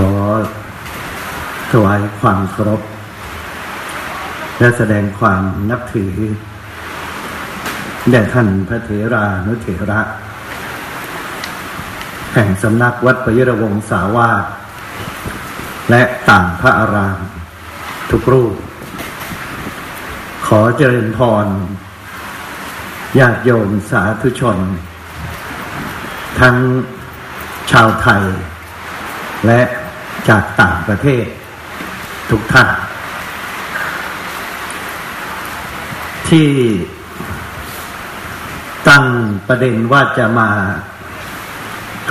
ขอถวายความเคารพและแสดงความนับถือแด่ท่านพระเถรานุเถระ แห่งสำนักวัดประยรวงศาวาสและต่างพระอาราม ทุกรูป ขอเจริญพรญาติโยมสาธุชน ทั้งชาวไทย และ จากต่างประเทศ ทุกท่าน ที่ตั้งประเด็นว่าจะมา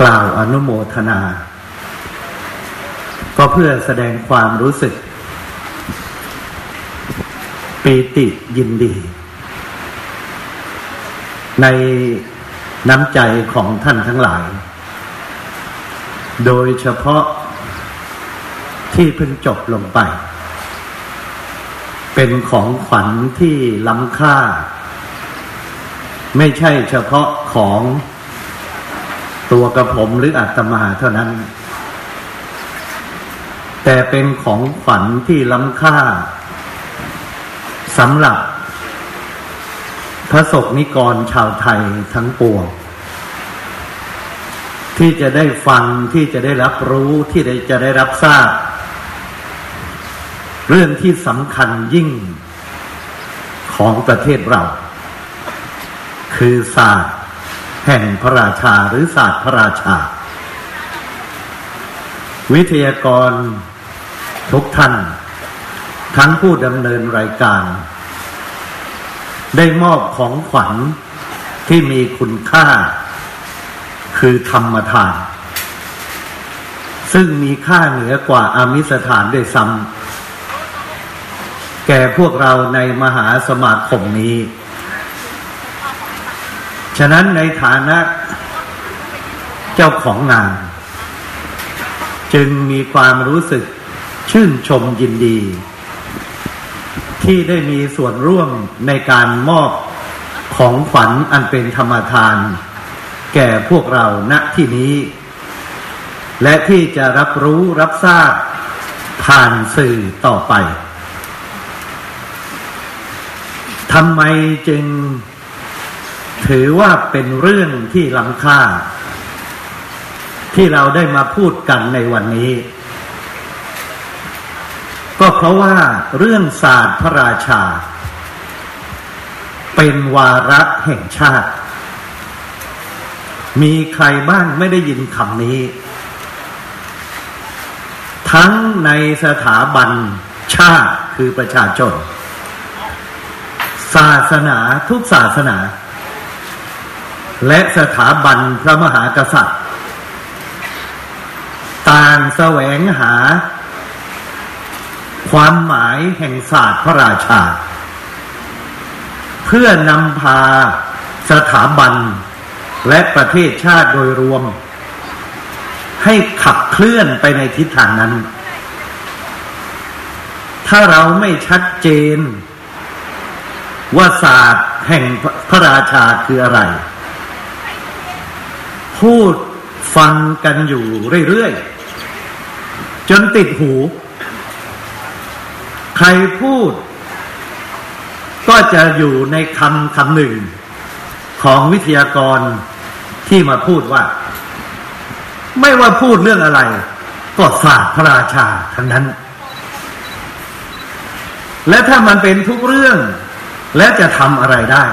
กล่าวอนุโมทนา ก็เพื่อแสดงความรู้สึก ปีติยินดี ในน้ำใจของท่านทั้งหลาย โดยเฉพาะ ที่เพิ่งจบลงไป เป็นของขวัญที่ล้ำค่า ไม่ใช่เฉพาะของตัวกระผมหรืออาตมาเท่านั้น แต่เป็นของขวัญที่ล้ำค่าสำหรับ พระศกนิกรชาวไทยทั้งปวง ที่จะได้ฟังที่จะได้รับรู้ที่จะได้รับทราบ เรื่องที่สำคัญยิ่งของประเทศเรา คือศาสตร์แห่งพระราชาหรือศาสตร์พระราชา วิทยากรทุกท่าน ทั้งผู้ดำเนินรายการ ได้มอบของขวัญที่มีคุณค่า คือธรรมทาน ซึ่งมีค่าเหนือกว่าอามิสถานด้วยซ้ำ แก่พวกเราในมหาสมาคมนี้ ฉะนั้นในฐานะเจ้าของงาน จึงมีความรู้สึกชื่นชมยินดี ที่ได้มีส่วนร่วมในการมอบของขวัญอันเป็นธรรมทาน แก่พวกเราณที่นี้ และที่จะรับรู้รับทราบผ่านสื่อต่อไป ทำไมจึงถือว่าเป็นเรื่องที่ล้ำค่า ที่เราได้มาพูดกันในวันนี้ ก็เพราะว่าเรื่องศาสตร์พระราชา เป็นวาระแห่งชาติ มีใครบ้างไม่ได้ยินคำนี้ ทั้งในสถาบันชาติคือประชาชน ศาสนาทุกศาสนา และสถาบันพระมหากษัตริย์ ต่างแสวงหา ความหมายแห่งศาสตร์พระราชา เพื่อนำพาสถาบันและประเทศชาติโดยรวม ให้ขับเคลื่อนไปในทิศทางนั้น ถ้าเราไม่ชัดเจน ว่าศาสตร์แห่งพระราชาคืออะไร พูดฟังกันอยู่เรื่อยๆ จนติดหู ใครพูด ก็จะอยู่ในคำคำหนึ่ง ของวิทยากรที่มาพูดว่า ไม่ว่าพูดเรื่องอะไร ก็ศาสตร์พระราชาทั้งนั้น และถ้ามันเป็นทุกเรื่อง และจะทำอะไรได้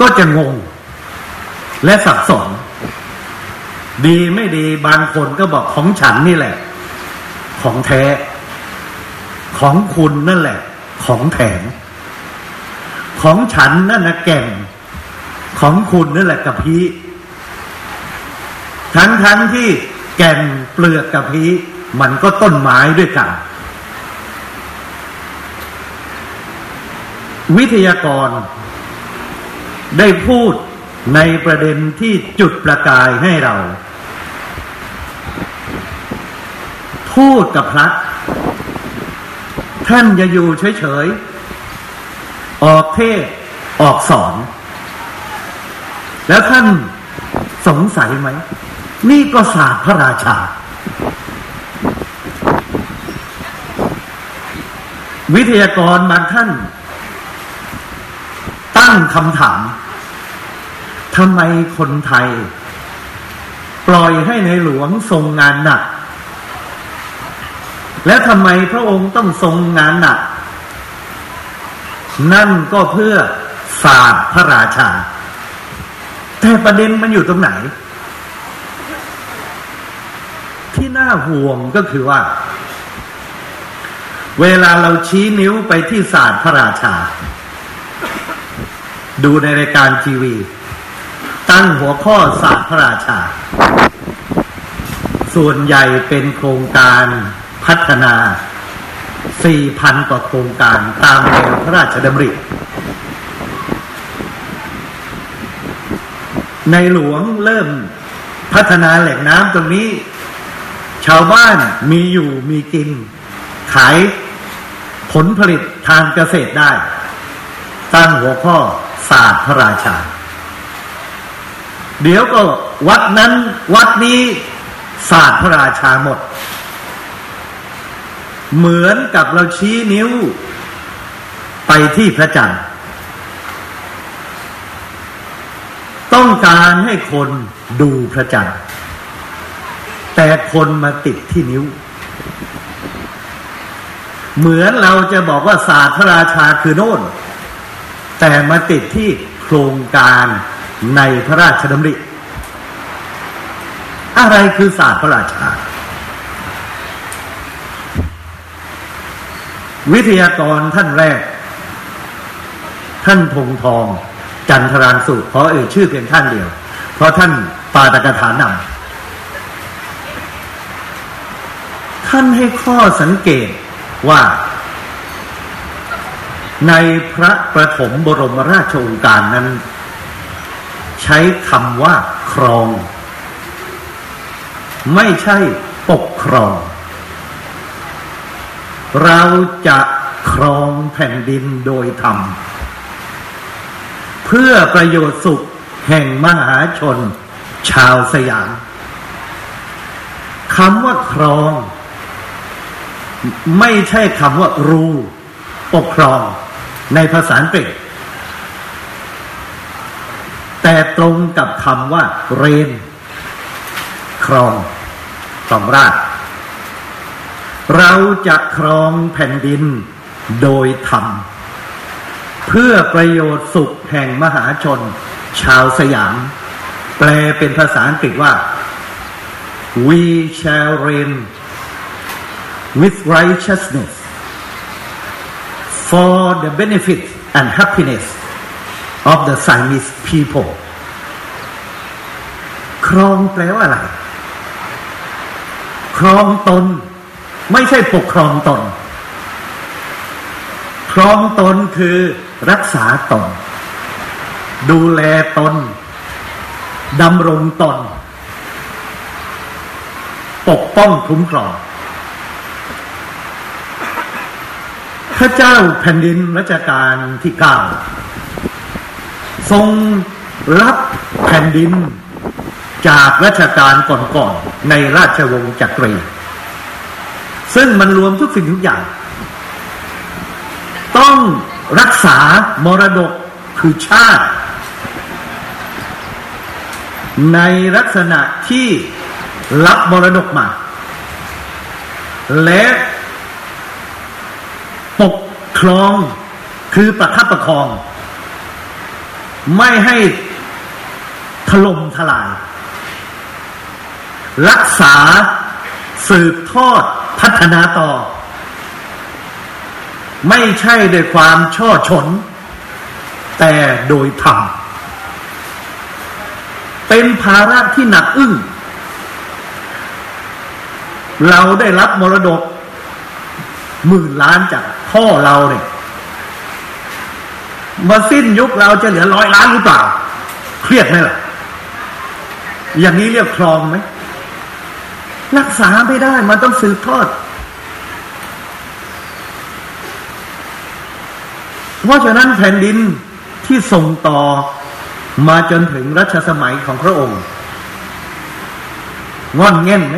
ก็จะงง และสับสนดีไม่ดีบางคนก็บอกของฉันนี่แหละ ของแท้ ของคุณนั่นแหละ ของแถมของฉันนั่นนะแก่นของคุณนั่นแหละกะพีทั้งทั้งที่แก่นเปลือกกะพีมันก็ต้นไม้ด้วยกัน วิทยากร ได้พูดในประเด็นที่จุดประกายให้เรา พูดกับพระท่านจะอยู่เฉยๆ ออกเทศออกสอน แล้วท่านสงสัยไหม นี่ก็ศาสตร์พระราชา วิทยากรบางท่าน ตั้งคำถามทำไมคนไทย ปล่อยให้ในหลวงทรงงานหนัก และทำไมพระองค์ต้องทรงงานหนัก นั่นก็เพื่อศาสตร์พระราชา แต่ประเด็นมันอยู่ตรงไหน ที่น่าห่วงก็คือว่า เวลาเราชี้นิ้วไปที่ศาสตร์พระราชา ดูในรายการทีวี ตั้งหัวข้อศาสตร์พระราชา ส่วนใหญ่เป็นโครงการพัฒนา 4,000 กว่าโครงการตามแนวพระราชดำริในหลวงเริ่มพัฒนาแหล่งน้ำตรงนี้ ชาวบ้านมีอยู่มีกิน ขายผลผลิตทางเกษตรได้ ตั้งหัวข้อ ศาสตร์พระราชา เดี๋ยวก็วัดนั้นวัดนี้ศาสตร์พระราชาหมด เหมือนกับเราชี้นิ้วไปที่พระจันทร์ต้องการให้คนดูพระจันทร์ แต่คนมาติดที่นิ้ว เหมือนเราจะบอกว่าศาสตร์พระราชาคือโน่น แต่มาติดที่โครงการในพระราชดำริ อะไรคือศาสตร์พระราชา วิทยากรท่านแรก ท่านพงทอง จันทรานสุขขอเอ่ยชื่อเพียงท่านเดียว เพราะท่านปาตกถานำท่านให้ข้อสังเกตว่า ในพระประถมบรมราชโองการนั้น ใช้คำว่าครอง ไม่ใช่ปกครอง เราจะครองแผ่นดินโดยธรรม เพื่อประโยชน์สุขแห่งมหาชน ชาวสยามคำว่าครอง ไม่ใช่คำว่ารูปกครอง ในภาษาอังกฤษ แต่ตรงกับคำว่าเรนครองครองราช เราจะครองแผ่นดินโดยธรรม เพื่อประโยชน์สุขแห่งมหาชน ชาวสยาม แปลเป็นภาษาอังกฤษว่า we shall reign with righteousness for the benefit and happiness of the Siamese people ครองแปลว่าอะไร ครองตน ไม่ใช่ปกครองตน ครองตนคือรักษาตน ดูแลตนดำรงตน ปกป้องคุ้มครอง พระเจ้าแผ่นดินรัชกาลที่เก้าทรงรับแผ่นดินจากรัชกาลก่อนๆในราชวงศ์จักรี ซึ่งมันรวมทุกสิ่งทุกอย่าง ต้องรักษามรดกคือชาติ ในลักษณะที่รับมรดกมา และ ครองคือประคับประคอง ไม่ให้ถล่มทลาย รักษาสืบทอดพัฒนาต่อ ไม่ใช่โดยความช่อชน แต่โดยธรรมเป็นภาระที่หนักอึ้ง เราได้รับมรดกหมื่นล้านจาก พ่อเราเนี่ยมาสิ้นยุคเราจะเหลือร้อยล้านหรือเปล่า เครียดไหมล่ะ อย่างนี้เรียกครองไหม รักษาไม่ได้ มันต้องสืบทอด เพราะฉะนั้นแผ่นดินที่ส่งต่อมาจนถึงรัชสมัยของพระองค์งอนเง่นไหม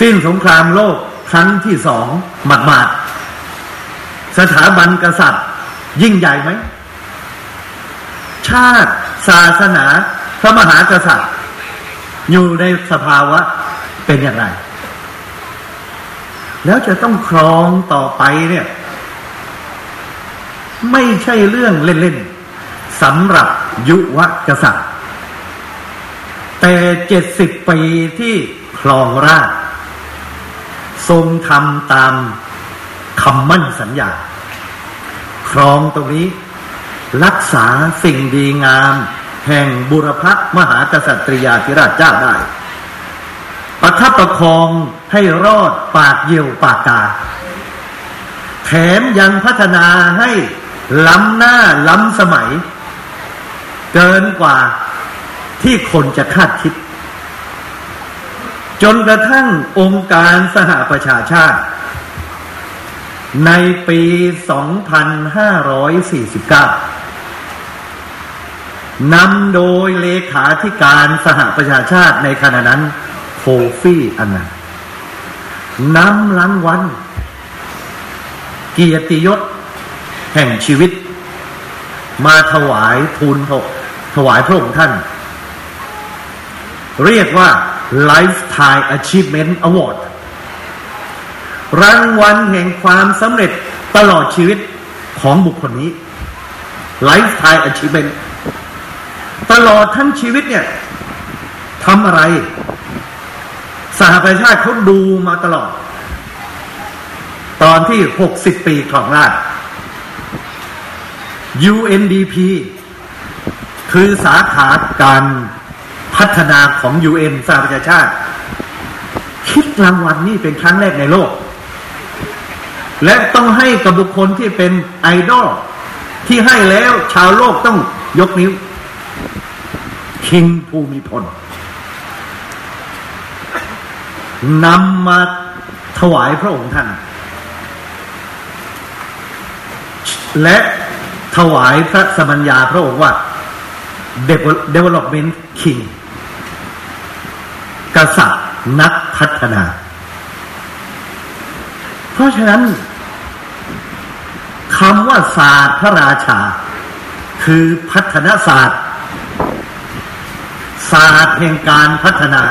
สิ้นสงครามโลก ครั้งที่สองหมาดหมาดสถาบันกษัตริย์ ยิ่งใหญ่ไหม ชาติศาสนา พระมหากษัตริย์ อยู่ในสภาวะเป็นอย่างไร แล้วจะต้องครองต่อไปเนี่ย ไม่ใช่เรื่องเล่นๆสำหรับยุวกษัตริย์ แต่เจ็ดสิบปีที่ครองราช ทรงทำตามคำมั่นสัญญา ครองตรงนี้ รักษาสิ่งดีงาม แห่งบุรพมหากษัตริยาธิราชเจ้าได้ ประทับประคองให้รอดปากเยี่ยวปากกา แถมยังพัฒนาให้ล้ำหน้าล้ำสมัย เกินกว่าที่คนจะคาดคิด จนกระทั่งองค์การสหประชาชาติ ในปี 2549 นำโดยเลขาธิการสหประชาชาติในขณะนั้นโคฟี่อันนันนำลังวันเกียรติยศแห่งชีวิต มาถวายทูลถวายพระองค์ท่าน เรียกว่า Lifetime Achievement Award รางวัลแห่งความสำเร็จตลอดชีวิตของบุคคลนี้ Lifetime Achievement ตลอดทั้งชีวิตเนี่ยทำอะไร สหประชาติเขาดูมาตลอด ตอนที่ 60 ปีของราช UNDP คือสาขาการ พัฒนาของ UN สหประชาชาติ คิดรางวัลนี่เป็นครั้งแรกในโลก และต้องให้กับบุคคลที่เป็นไอดอลที่ให้แล้วชาวโลกต้องยกนิ้ว คิงภูมิพลนำมาถวายพระองค์ท่าน และถวายพระสมัญญาพระองค์ว่า Development King กษัตริย์นักพัฒนา เพราะฉะนั้นคำว่าศาสตร์พระราชา คือพัฒนาศาสตร์ ศาสตร์แห่งการพัฒนา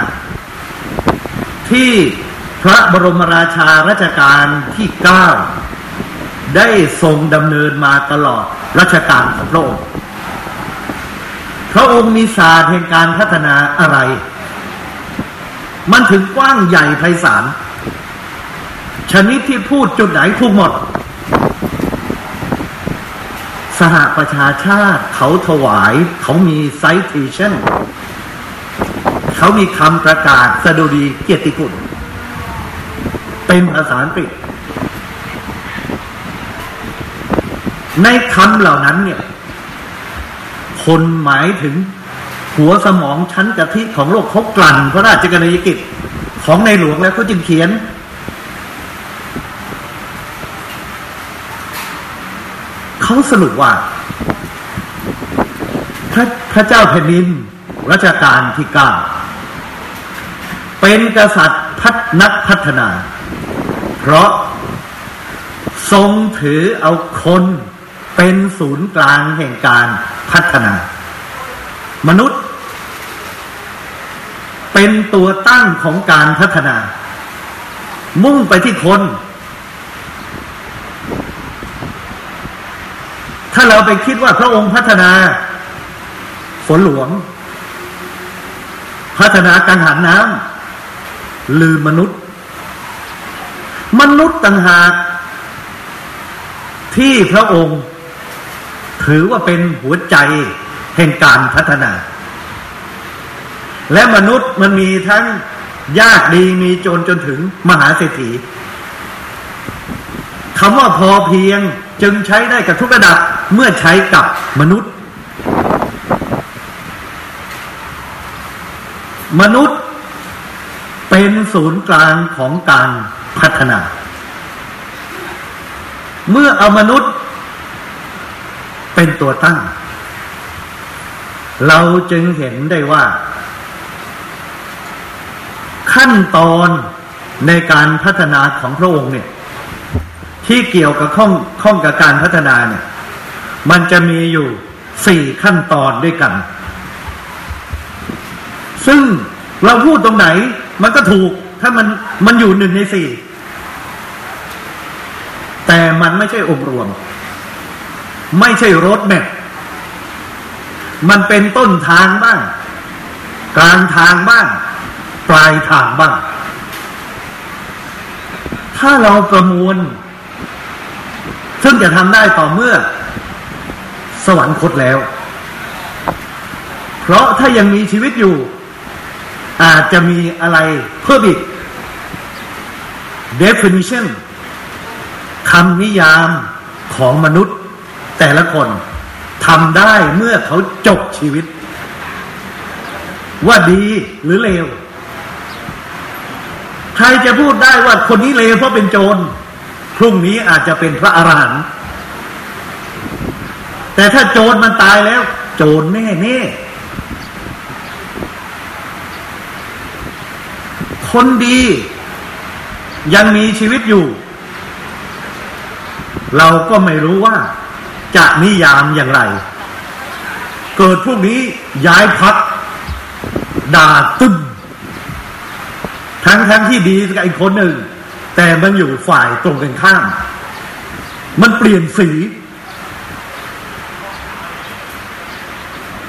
ที่พระบรมราชารัชกาลที่เก้าได้ทรงดำเนินมาตลอดรัชกาลของพระองค์ พระองค์มีศาสตร์แห่งการพัฒนาอะไร มันถึงกว้างใหญ่ไพศาลชนิดที่พูดจุดไหนถูกหมด สหประชาชาติเขาถวายเขามีไซติชันเขามีคำประกาศสดุดีเกียรติคุณเป็นภาษาอังกฤษในคำเหล่านั้นเนี่ย คนหมายถึง หัวสมองชั้นกะทิของโลกเขากลั่นพระราชกรณียกิจของในหลวงแล้วเขาจึงเขียน เขาสรุปว่า พระพระเจ้าแผ่นดินรัชกาลที่เก้าเป็นกษัตริย์พัฒนักพัฒนา เพราะทรงถือเอาคนเป็นศูนย์กลางแห่งการพัฒนา มนุษย์ เป็นตัวตั้งของการพัฒนา มุ่งไปที่คน ถ้าเราไปคิดว่าพระองค์พัฒนาฝนหลวง พัฒนาการหันน้ำลืมมนุษย์ มนุษย์ต่างหากที่พระองค์ ถือว่าเป็นหัวใจ แห่งการพัฒนา และมนุษย์มันมีทั้งยากดีมีจนจนถึงมหาเศรษฐีคำว่าพอเพียงจึงใช้ได้กับทุกระดับเมื่อใช้กับมนุษย์ มนุษย์เป็นศูนย์กลางของการพัฒนา เมื่อเอามนุษย์เป็นตัวตั้ง เราจึงเห็นได้ว่า ขั้นตอนในการพัฒนาของพระองค์เนี่ย ที่เกี่ยวกับข้องข้องกับการพัฒนาเนี่ย มันจะมีอยู่สี่ขั้นตอนด้วยกัน ซึ่งเราพูดตรงไหน มันก็ถูกถ้ามันมันอยู่หนึ่งในสี่แต่มันไม่ใช่องค์รวม ไม่ใช่รถแมพ มันเป็นต้นทางบ้างกลางทางบ้างปลายทางบ้าง ถ้าเราประมวล ซึ่งจะทำได้ต่อเมื่อ สวรรคตแล้ว เพราะถ้ายังมีชีวิตอยู่ อาจจะมีอะไรเพิ่มอีก definition คำนิยามของมนุษย์แต่ละคน ทำได้เมื่อเขาจบชีวิต ว่าดีหรือเลว ใครจะพูดได้ว่าคนนี้เลวเพราะเป็นโจรพรุ่งนี้อาจจะเป็นพระอรหันต์แต่ถ้าโจรมันตายแล้ว โจรแน่แน่คนดี ยังมีชีวิตอยู่ เราก็ไม่รู้ว่า จะนิยามอย่างไร เกิดพวกนี้ย้ายพักด่าตึ้มทั้งทั้งที่ดีกับอีกคนหนึ่ง แต่มันอยู่ฝ่ายตรงกันข้าม มันเปลี่ยนสี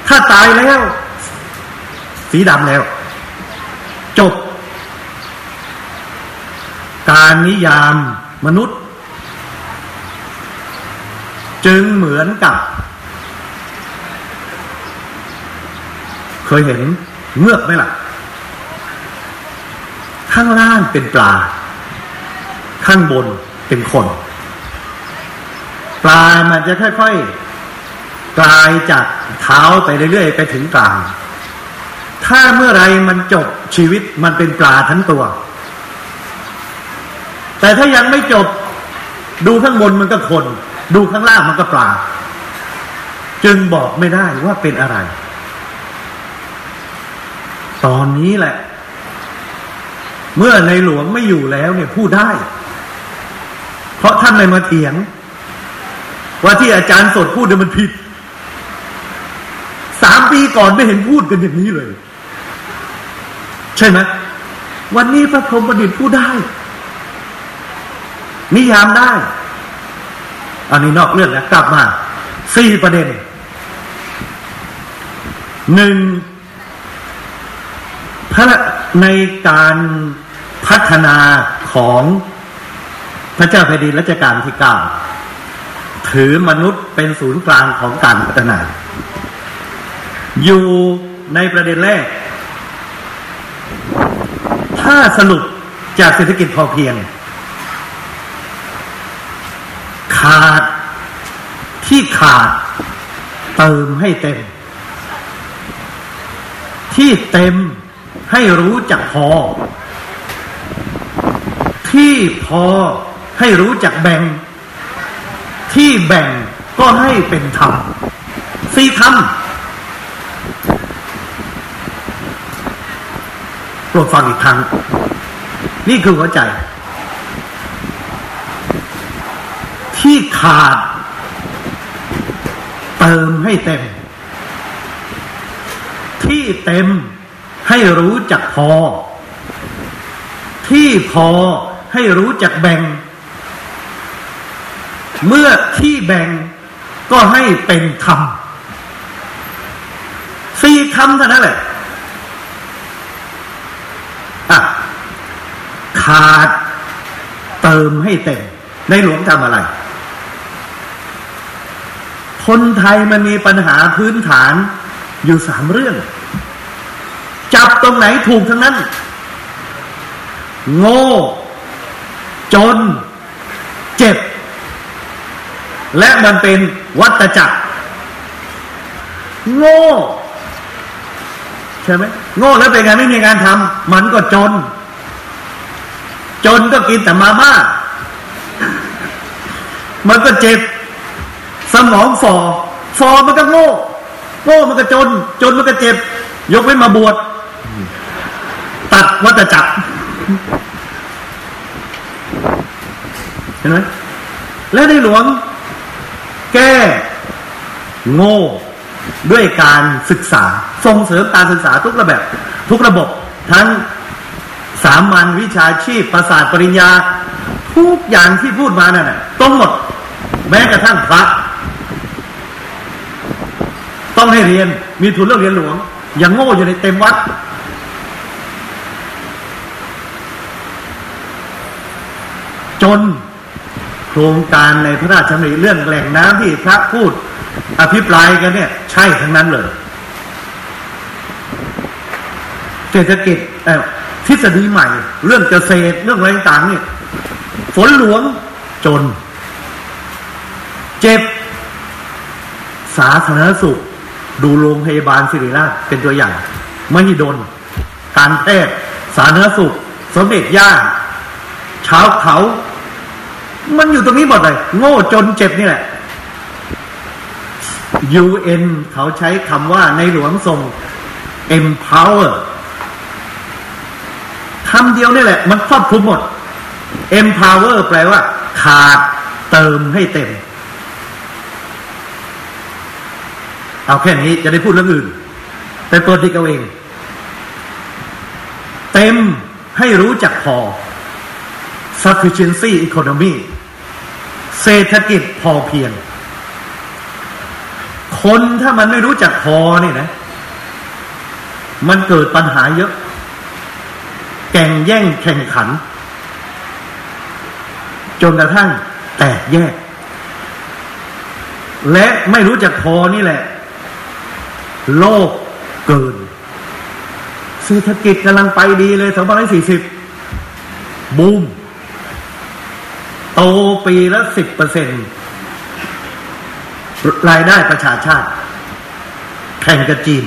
ถ้าตายแล้ว สีดำแล้ว จบ การนิยามมนุษย์ จึงเหมือนกับ เคยเห็นเงือกไหมล่ะ ข้างล่างเป็นปลา ข้างบนเป็นคน ปลามันจะค่อยๆกลายจากเท้าไปเรื่อยๆไปถึงกลาง ถ้าเมื่อไรมันจบชีวิตมันเป็นปลาทั้งตัว แต่ถ้ายังไม่จบดูข้างบนมันก็คน ดูข้างล่างมันก็เปล่า จึงบอกไม่ได้ว่าเป็นอะไร ตอนนี้แหละ เมื่อในหลวงไม่อยู่แล้วเนี่ยพูดได้ เพราะท่านไม่มาเถียง ว่าที่อาจารย์สดพูดเนี่ยมันผิดสามปีก่อนไม่เห็นพูดกันอย่างนี้เลย ใช่ไหมวันนี้พระพรหมประดิษฐ์พูดได้ นิยามได้ อันนี้นอกเรื่องแล้วกลับมาสี่ประเด็นหนึ่งพระในการพัฒนาของพระเจ้าแผ่นดินรัชกาลที่เก้าถือมนุษย์เป็นศูนย์กลางของการพัฒนา อยู่ในประเด็นแรก ถ้าสรุปจากเศรษฐกิจพอเพียง ขาดที่ ขาด เติมให้เต็ม ที่เต็มให้รู้จักพอ ที่พอให้รู้จักแบ่ง ที่แบ่งก็ให้เป็นธรรมสี่ธรรมโปรดฟังอีกครั้ง นี่คือหัวใจ ที่ขาด เติมให้เต็ม ที่เต็มให้รู้จักพอ ที่พอให้รู้จักแบ่ง เมื่อที่แบ่งก็ให้เป็นธรรมสี่คำเท่านั้นแหละอะขาดเติมให้เต็ม ในหลวงทำอะไร คนไทยมันมีปัญหาพื้นฐานอยู่สามเรื่อง จับตรงไหนถูกทั้งนั้น โง่ จน เจ็บ และมันเป็นวัตจักร โง่ ใช่ไหมโง่แล้วเป็นไงไม่มีงานทำมันก็จน จนก็กินแต่มาม่ามันก็เจ็บ สมองฟอฟอมันก็โง่โง่มันก็จน จนมันก็เจ็บ ยกไว้มาบวชตัดวัตจักรเห็นไหมและในหลวง แก้โง่ด้วยการศึกษา ส่งเสริมการศึกษาทุกระแบบ ทุกระบบ ทั้งสามัญวิชาชีพประสาทปริญญา ทุกอย่างที่พูดมานั่นแหละต้องหมด แม้กระทั่งพระ ต้องให้เรียน มีทุนเรื่องเรียนหลวง อย่างโง่อยู่ในเต็มวัด จนโครงการในพระราชดำริเรื่องแหล่งน้ำที่พระพูดอภิปรายกันเนี่ย ใช่ทั้งนั้นเลยเศรษฐกิจทฤษฎีใหม่ เรื่องเกษตรเรื่องอะไรต่างเนี่ยฝนหลวงจน เจ็บ สาธารณสุข ดูโรงพยาบาลศิริราชเป็นตัวอย่างมหิดล การแพทย์สาธารณสุข สมเด็จย่าชาวเขา มันอยู่ตรงนี้หมดเลย โง่จนเจ็บนี่แหละ UN เขาใช้คำว่าในหลวงทรง empower คำเดียวนี่แหละ มันครอบคลุมหมด empower แปลว่า ขาดเติมให้เต็ม เอาแค่นี้จะได้พูดเรื่องอื่นแต่ตัวที่เอาเอง เต็มให้รู้จักพอ sufficiency economy เศรษฐกิจพอเพียง คนถ้ามันไม่รู้จักพอเนี่ยนะ มันเกิดปัญหาเยอะแก่งแย่งแข่งขัน จนกระทั่งแตกแยก และไม่รู้จักพอนี่แหละ โลกเกินเศรษฐกิจกำลังไปดีเลยสองพันสี่สิบบูม โตปีละสิบเปอร์เซ็นต์รายได้ประชาชาติ แข่งกับจีน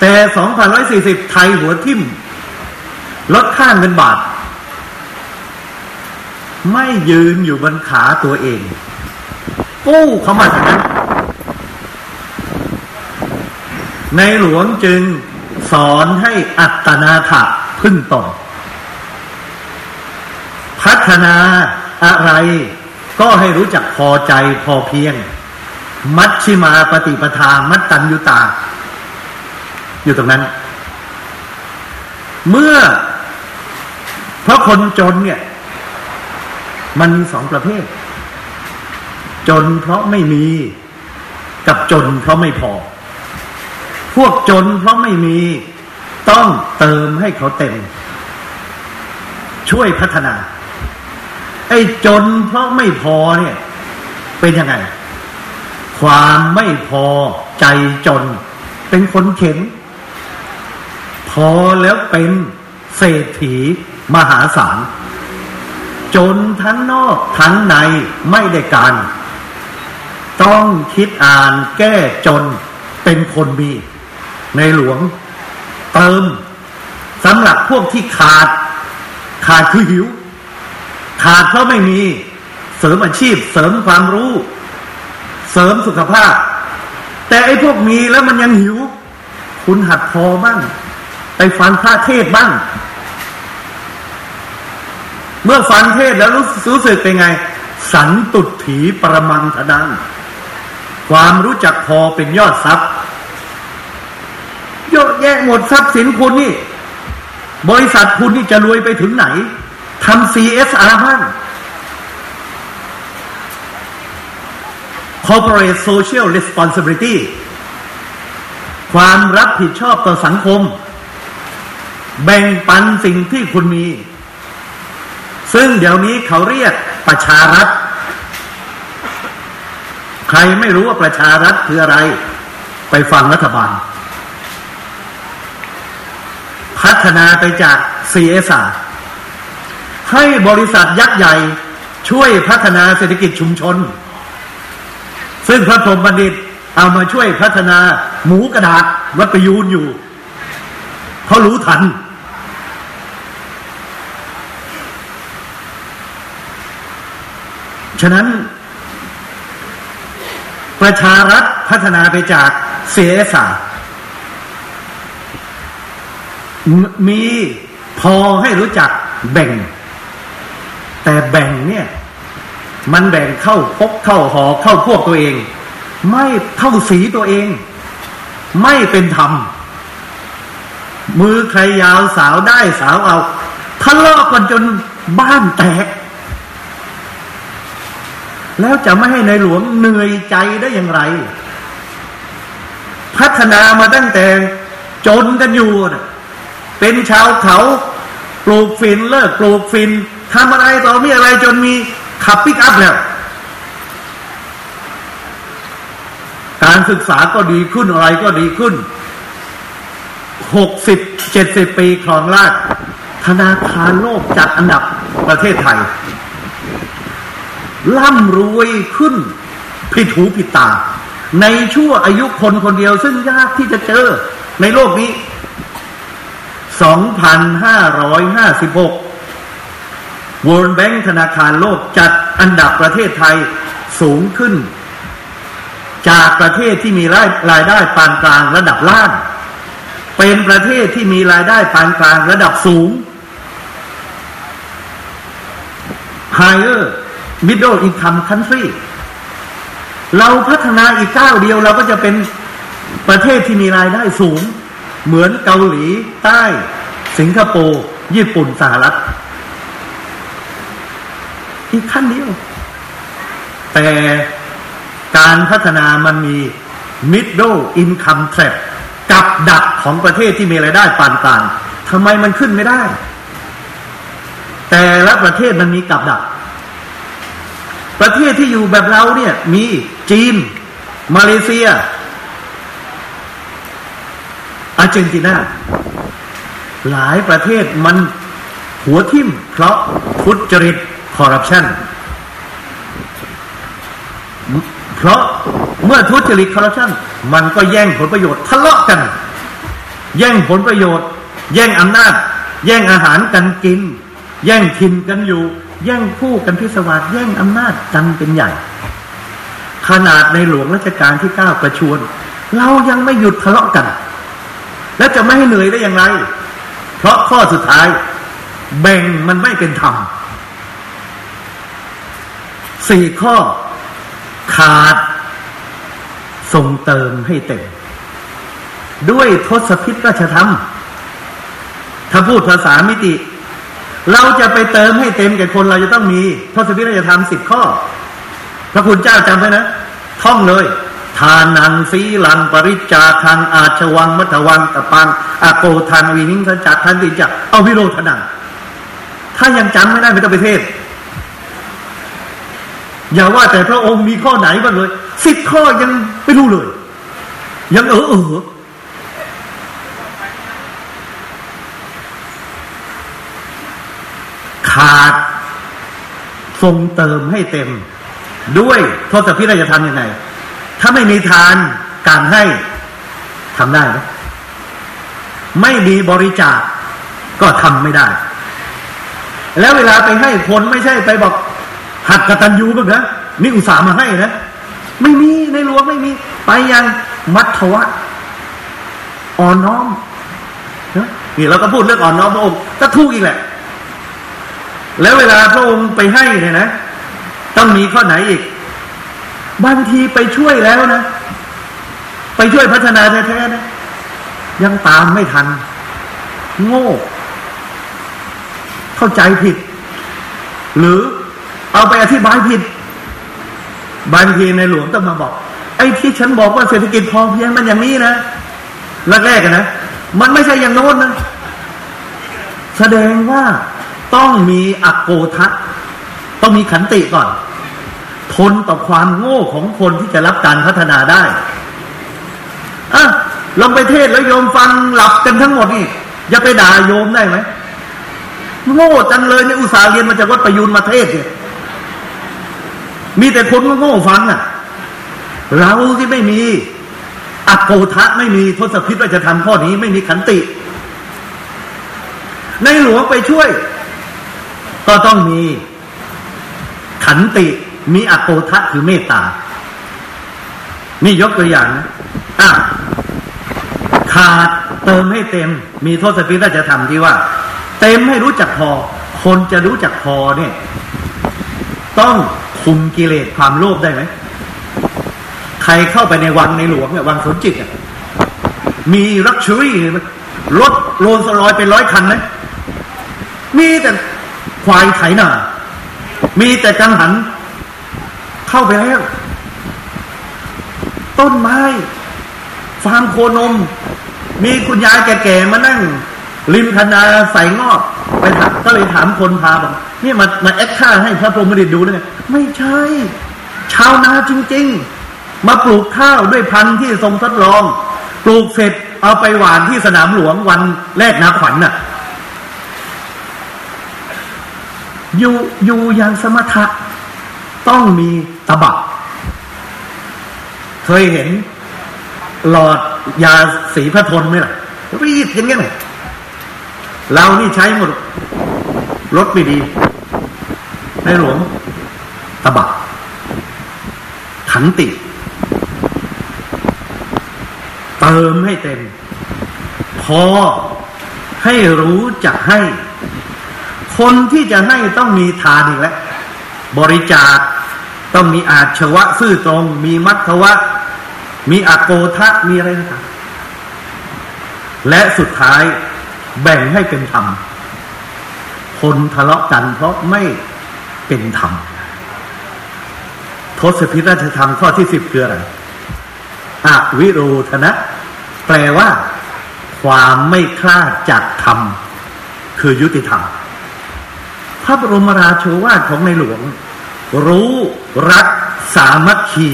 แต่สองพันร้อยสี่สิบไทยหัวทิ่ม ลดค่าเงินบาท ไม่ยืนอยู่บนขาตัวเองกู้เขามาจากนั้น ในหลวงจึงสอนให้อัตนาถะพึ่งตน พัฒนาอะไรก็ให้รู้จักพอใจพอเพียง มัชชิมาปฏิปทา มัตตัญยุตา อยู่ตรงนั้น เมื่อ เพราะคนจนเนี่ย มันมีสองประเภท จนเพราะไม่มี กับจนเพราะไม่พอ พวกจนเพราะไม่มี ต้องเติมให้เขาเต็ม ช่วยพัฒนา ไอ้จนเพราะไม่พอเนี่ย เป็นยังไง ความไม่พอใจจน เป็นคนเข็น พอแล้วเป็นเศรษฐีมหาศาลจนทั้งนอกทั้งในไม่ได้การ ต้องคิดอ่านแก้จนเป็นคนมี ในหลวง เติมสำหรับพวกที่ขาด ขาดคือหิว ขาดเพราะไม่มีเสริมอาชีพ เสริมความรู้ เสริมสุขภาพ แต่ไอ้พวกมีแล้วมันยังหิว คุณหัดพอบ้างไปฟังพระเทศบ้าง เมื่อฟังเทศแล้วรู้รู้สึกเป็นไง สันตุถีประมังทดัง ความรู้จักพอเป็นยอดทรัพย์ เยอะแยะหมดทรัพย์สินคุณนี่ บริษัทคุณนี่จะรวยไปถึงไหนทำ CSR บ้าง Corporate Social Responsibility ความรับผิดชอบต่อสังคม แบ่งปันสิ่งที่คุณมี ซึ่งเดี๋ยวนี้เขาเรียกประชารัฐ ใครไม่รู้ว่าประชารัฐคืออะไร ไปฟังรัฐบาล พัฒนาไปจาก CSR ให้บริษัทยักษ์ใหญ่ช่วยพัฒนาเศรษฐกิจชุมชน ซึ่งพระพรหมบัณฑิตเอามาช่วยพัฒนาหมูกระดาษวัดประยูนอยู่เขารู้ทัน ฉะนั้น ประชารัฐพัฒนาไปจากเสียสา มีพอให้รู้จักแบ่ง แต่แบ่งเนี่ย มันแบ่งเข้าพกเข้าหอเข้าพวกตัวเอง ไม่เข้าสีตัวเอง ไม่เป็นธรรม มือใครยาวสาวได้สาวเอาทะเลาะกันจนบ้านแตก แล้วจะไม่ให้ในหลวงเหนื่อยใจได้อย่างไร พัฒนามาตั้งแต่จนกันอยู่นะ เป็นชาวเขาปลูกฟินเลิกปลูกฟินทำอะไรต่อมีอะไรจนมีขับปิกอัพแล้ว การศึกษาก็ดีขึ้นอะไรก็ดีขึ้นหกสิบเจ็ดสิบปีครองราชธนาคารโลกจัดอันดับประเทศไทย ร่ำรวยขึ้น ผิดหูผิดตา ในชั่วอายุคนคนเดียวซึ่งยากที่จะเจอในโลกนี้ 2,556 World Bank ธนาคารโลกจัดอันดับประเทศไทยสูงขึ้น จากประเทศที่มีรายรายได้ปานกลางระดับล่าง เป็นประเทศที่มีรายได้ปานกลางระดับสูง higher middle income country เราพัฒนาอีกก้าวเดียวเราก็จะเป็นประเทศที่มีรายได้สูง เหมือนเกาหลีใต้ สิงคโปร์ญี่ปุ่นสหรัฐ อีกขั้นเดียว แต่การพัฒนามันมี middle income trap กับดักของประเทศที่มีรายได้ปานกลางทำไมมันขึ้นไม่ได้ แต่ละประเทศมันมีกับดัก ประเทศที่อยู่แบบเราเนี่ย มีจีน มาเลเซีย อาร์เจนตินาหลายประเทศมันหัวทิ่มเพราะทุจริตคอร์รัปชันเพราะเมื่อทุจริตคอร์รัปชันมันก็แย่งผลประโยชน์ทะเลาะกัน แย่งผลประโยชน์ แย่งอำนาจ แย่งอาหารกันกิน แย่งถิ่นกันอยู่ แย่งคู่กันพิศวาสแย่งอำนาจกันเป็นใหญ่ ขนาดในหลวงรัชกาลที่เก้าประชวรเรายังไม่หยุดทะเลาะกัน แล้วจะไม่ให้เหนื่อยได้อย่างไร เพราะข้อสุดท้าย แบ่งมันไม่เป็นธรรมสี่ข้อขาดส่งเติมให้เต็ม ด้วยทศพิษราชธรรม ถ้าพูดภาษามิติ เราจะไปเติมให้เต็มแก่คนเราจะต้องมีทศพิธราชธรรมสิบข้อ พระคุณเจ้าจำไว้นะ ท่องเลย ทานังสีลังปริจาทังอาชวังมัทวังตะปังอาโกทันวินิสัจจทันติจักเอาวิโรธนังถ้ายังจำไม่ได้ไม่ต้องไปเทศ อย่าว่าแต่พระองค์มีข้อไหนบ้างเลยสิบข้อยังไม่รู้เลย ยังเออเออขาดทรงเติมให้เต็ม ด้วยทศพิราจะทำยังไง ถ้าไม่มีทานการให้ทำได้ไหมไม่มีบริจาคก็ทำไม่ได้ แล้วเวลาไปให้คนไม่ใช่ไปบอก หัดกตัญญูบ้างนะนี่อุตส่าห์มาให้นะ ไม่มีในหลวงไม่มี ไปยังมัทวะ อ่อนน้อมนี่เราก็พูดเรื่องอ่อนน้อมพระองค์ก็ทูกอีกแหละ แล้วเวลาพระองค์ไปให้เนี่ยนะ ต้องมีข้อไหนอีก บางทีไปช่วยแล้วนะ ไปช่วยพัฒนาแท้ๆนะยังตามไม่ทัน โง่ เข้าใจผิด หรือเอาไปอธิบายผิด บางทีในหลวงต้องมาบอก ไอ้ที่ฉันบอกว่าเศรษฐกิจพอเพียงมันอย่างนี้นะแรกๆนนะมันไม่ใช่อย่างโน้นนะแสดงว่าต้องมีอโกทะต้องมีขันติก่อน ทนต่อความโง่ของคนที่จะรับการพัฒนาได้อะลงไปเทศแล้วโยมฟังหลับกันทั้งหมดนี่อย่าไปด่าโยมได้ไหมโง่จังเลยในอุตสาห์เรียนมาจากวัดประยูนมาเทศเนี่ยมีแต่คนโง่ฟังอะ เราที่ไม่มีอโกทะไม่มีทศพิษว่าจะทำข้อนี้ไม่มีขันติ ในหลวงไปช่วย ก็ต้องมีขันติ มีอโกทะคือเมตตา นี่ยกตัวอย่างนะอะขาดเติมให้เต็ม มีโทษพิราชธรรมที่ว่า เต็มให้รู้จักพอ คนจะรู้จักพอเนี่ย ต้องคุมกิเลสความโลภได้ไหม ใครเข้าไปในวังในหลวงเนี่ยวังสนจิตอะมีลักชัวรี่รถโรลสลอยเป็นร้อยคันไหมมีแต่ควายไถนา มีแต่กังหัน เข้าไปแล้ว ต้นไม้ฟาร์มโคนม มีคุณยายแก่ๆมานั่ง ริมคนาใส่งอกไปถามก็เลยถามคนพาบอกนี่มามาแอคท่าให้พระพรหมดิตดูเลยไม่ใช่ ชาวนาจริง ๆ มาปลูกข้าวด้วยพันธุ์ที่ทรงทดลอง ปลูกเสร็จเอาไปหวานที่สนามหลวงวันแรกนาขวัญน่ะอยู่อยู่อย่างสมถะ ต้องมีตะบักเคยเห็น หลอดยาสีพระทนไหมล่ะ รีดอย่างเงี้ยเรานี่ใช้หมดรถไม่ดี ในหลวงตะบักขันติเติมให้เต็ม พอให้รู้จักให้ คนที่จะให้ต้องมีทานอีกแล้ว บริจาค ต้องมีอาชวะซื่อตรง มีมัทวะ มีอโกทะมีอะไรต่างและสุดท้ายแบ่งให้เป็นธรรม คนทะเลาะกันเพราะไม่เป็นธรรมทศพิราชธรรมข้อที่สิบคืออะไรอวิโรธนะ แปลว่า ความไม่คลาดจากธรรม คือยุติธรรม พระบรมราโชวาทของในหลวง รู้รักสามัคคี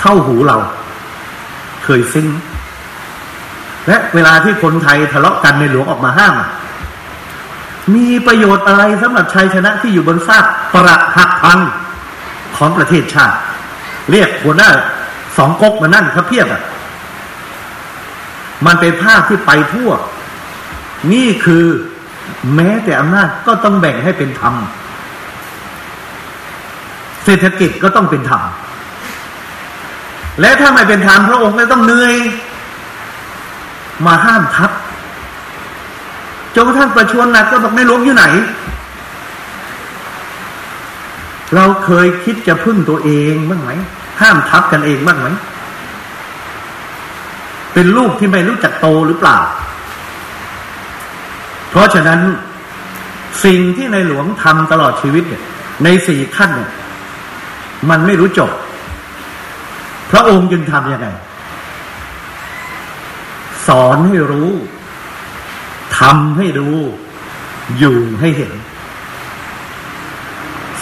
เข้าหูเรา เคยซึ้งและเวลาที่คนไทยทะเลาะกันในหลวงออกมาห้าม มีประโยชน์อะไรสำหรับชัยชนะที่อยู่บนซากประหักพังของประเทศชาติ เรียกหัวหน้าสองก๊กมานั่นครับเพียบอะมันเป็นภาพที่ไปทั่ว นี่คือ แม้แต่อำนาจก็ต้องแบ่งให้เป็นธรรม เศรษฐกิจก็ต้องเป็นธรรม และถ้าไม่เป็นธรรมพระองค์ก็ต้องเหนื่อย มาห้ามทับจนกระทั่งประชวนหนักก็บอกในหลวงอยู่ไหน เราเคยคิดจะพึ่งตัวเองบ้างไหม ห้ามทับกันเองบ้างไหม เป็นลูกที่ไม่รู้จักโตหรือเปล่า เพราะฉะนั้นสิ่งที่ในหลวงทำตลอดชีวิตเนี่ย ในสี่ขั้นเนี่ยมันไม่รู้จบ พระองค์จึงทำยังไง สอนให้รู้ทำให้ดูอยู่ให้เห็น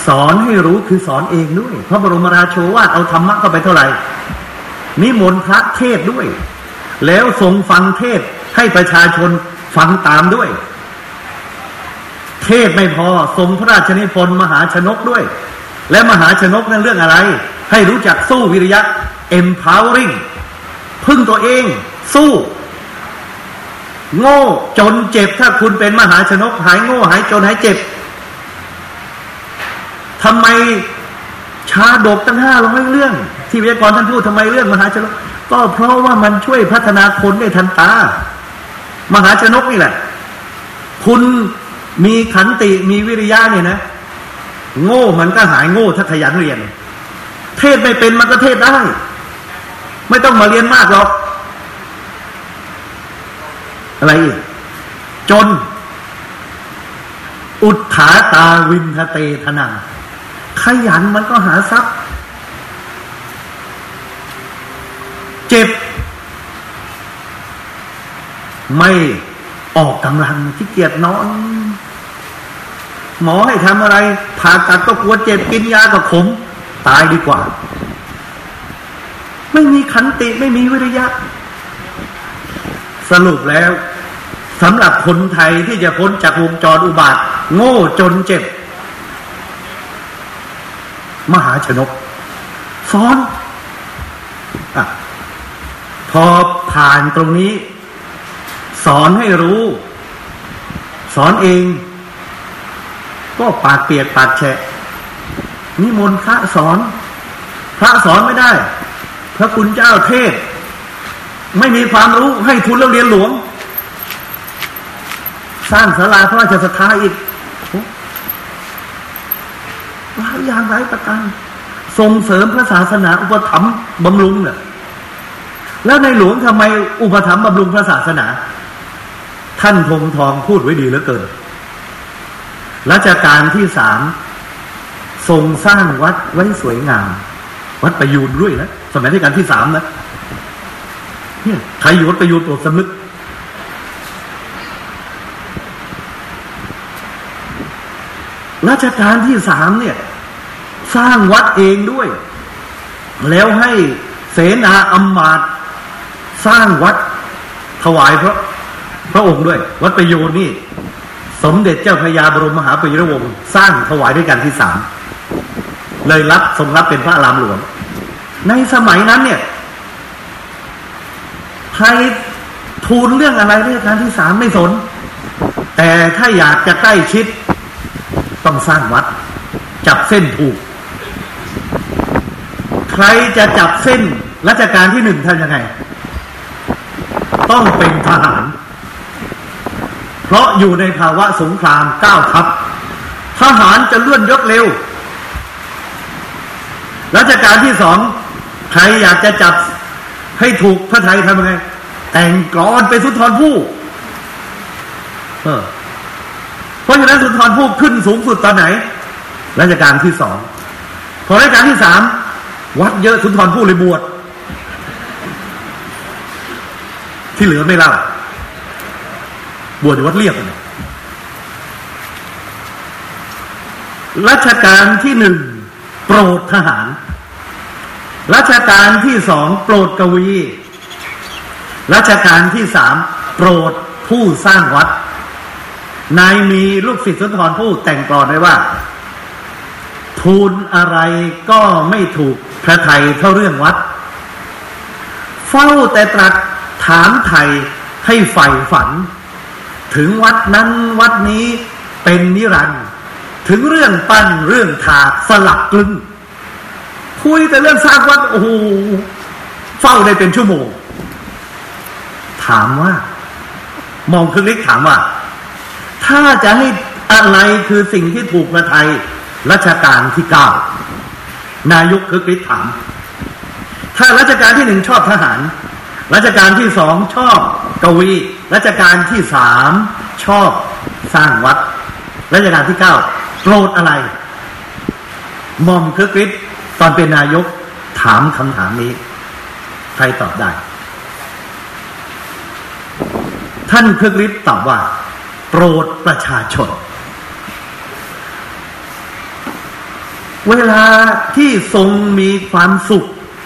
สอนให้รู้คือสอนเองด้วย พระบรมราโชวาทเอาธรรมะเข้าไปเท่าไหร่นิมนต์พระเทศด้วย แล้วทรงฟังเทศให้ประชาชนฟังตามด้วย เทศไม่พอทรงพระราชนิพนธ์มหาชนกด้วย และมหาชนกนั้นเรื่องอะไร ให้รู้จักสู้วิริยะ empowering พึ่งตัวเอง สู้ โง่จนเจ็บ ถ้าคุณเป็นมหาชนก หายโง่หายจนหายเจ็บทำไมชาดกตั้งห้าร้อยเรื่อง ที่วิทยากรท่านพูดทำไมเรื่องมหาชนก ก็เพราะว่ามันช่วยพัฒนาคนได้ทันตา มหาชนกนี่แหละ คุณ มีขันติมีวิริยะเนี่ยนะ โง่มันก็หายโง่ถ้าขยันเรียน เทศไม่เป็นมันก็เทศได้ ไม่ต้องมาเรียนมากหรอก อะไรอีกจน อุทธาตาวินทเตธนา ขยันมันก็หาทรัพย์ เจ็บ ไม่ออกกำลังที่เกียจนอน หมอให้ทำอะไรผ่าตัดก็กลัวเจ็บกินยาก็ขม ตายดีกว่า ไม่มีขันติไม่มีวิริยะ สรุปแล้วสำหรับคนไทยที่จะพ้นจากวงจรอุบาท โง่จนเจ็บ มหาชนกสอนอพอผ่านตรงนี้ สอนให้รู้ สอนเอง ก็ปากเปียกปากแฉะนิมนต์พระสอน พระสอนไม่ได้ พระคุณเจ้าเทศ ไม่มีความรู้ให้ทุนแล้วเรียนหลวง สร้างศาลาพระราชสถาอีกหลายอย่างหลายประการส่งเสริมพระศาสนาอุปถัมภ์บำรุงเนี่ยแล้วในหลวงทำไมอุปถัมภ์บำรุงพระศาสนา ท่านธงทองพูดไว้ดีเหลือเกิน รัชกาลที่สามทรงสร้างวัดไว้สวยงาม วัดประยูนด้วยนะสมัยรัชกาลที่สามนะเนี่ยใครอยู่วัดประยูนโปรดสำนึกรัชกาลที่สามเนี่ย สร้างวัดเองด้วย แล้วให้เสนาอัมมาตสร้างวัดถวายพระพระองค์ด้วย วัดประโยชน์นี่ สมเด็จเจ้าพระยาบรมมหาปิยวงศ์สร้างถวายด้วยกันที่สามเลยรับทรงรับเป็นพระรามหลวง ในสมัยนั้นเนี่ยใครทูลเรื่องอะไรเรื่องการที่สามไม่สน แต่ถ้าอยากจะใกล้ชิด ต้องสร้างวัด จับเส้นถูก ใครจะจับเส้นรัชกาลที่หนึ่งทำยังไง ต้องเป็นทหาร เพราะอยู่ในภาวะสงครามก้าวทัพทหารจะเลื่อนยศเร็วรัชกาลที่สองใครอยากจะจับให้ถูกพระไทยทำยังไง แต่งกรอนไปสุนทรภู่เพราะฉะนั้นสุนทรภู่ขึ้นสูงสุดตอนไหนรัชกาลที่สองพอรัชกาลที่สามวัดเยอะสุนทรภู่เลยบวชที่เหลือไม่เล่า บวชวัดเรียบเลยรัชกาลที่หนึ่งโปรดทหาร รัชกาลที่สองโปรดกวี รัชกาลที่สามโปรดผู้สร้างวัด นายมีลูกศิษย์สุนทรผู้แต่งกลอนไว้ว่า ทูลอะไรก็ไม่ถูกพระไทยเท่าเรื่องวัด เฝ้าแต่ตรัสถามไทยให้ใฝ่ฝัน ถึงวัดนั้นวัดนี้เป็นนิรันดร์ถึงเรื่องปั้นเรื่องถากสลักกลึงคุยแต่เรื่องสร้างวัดโอ้โหเฝ้าได้เป็นชั่วโมง ถามว่า มองคือลิกถามว่า ถ้าจะให้อะไรคือสิ่งที่ถูกพระไทยรัชกาลที่เก้านายกคือลิกถาม ถ้ารัชกาลที่หนึ่งชอบทหารรัชกาลที่สองชอบกวี รัชกาลที่สามชอบสร้างวัด รัชกาลที่เก้าโกรธอะไรมอมคึกฤทธิ์ตอนเป็นนายกถามคำถามนี้ ใครตอบได้ ท่านคึกฤทธิ์ตอบว่า โปรดประชาชน เวลาที่ทรงมีความสุข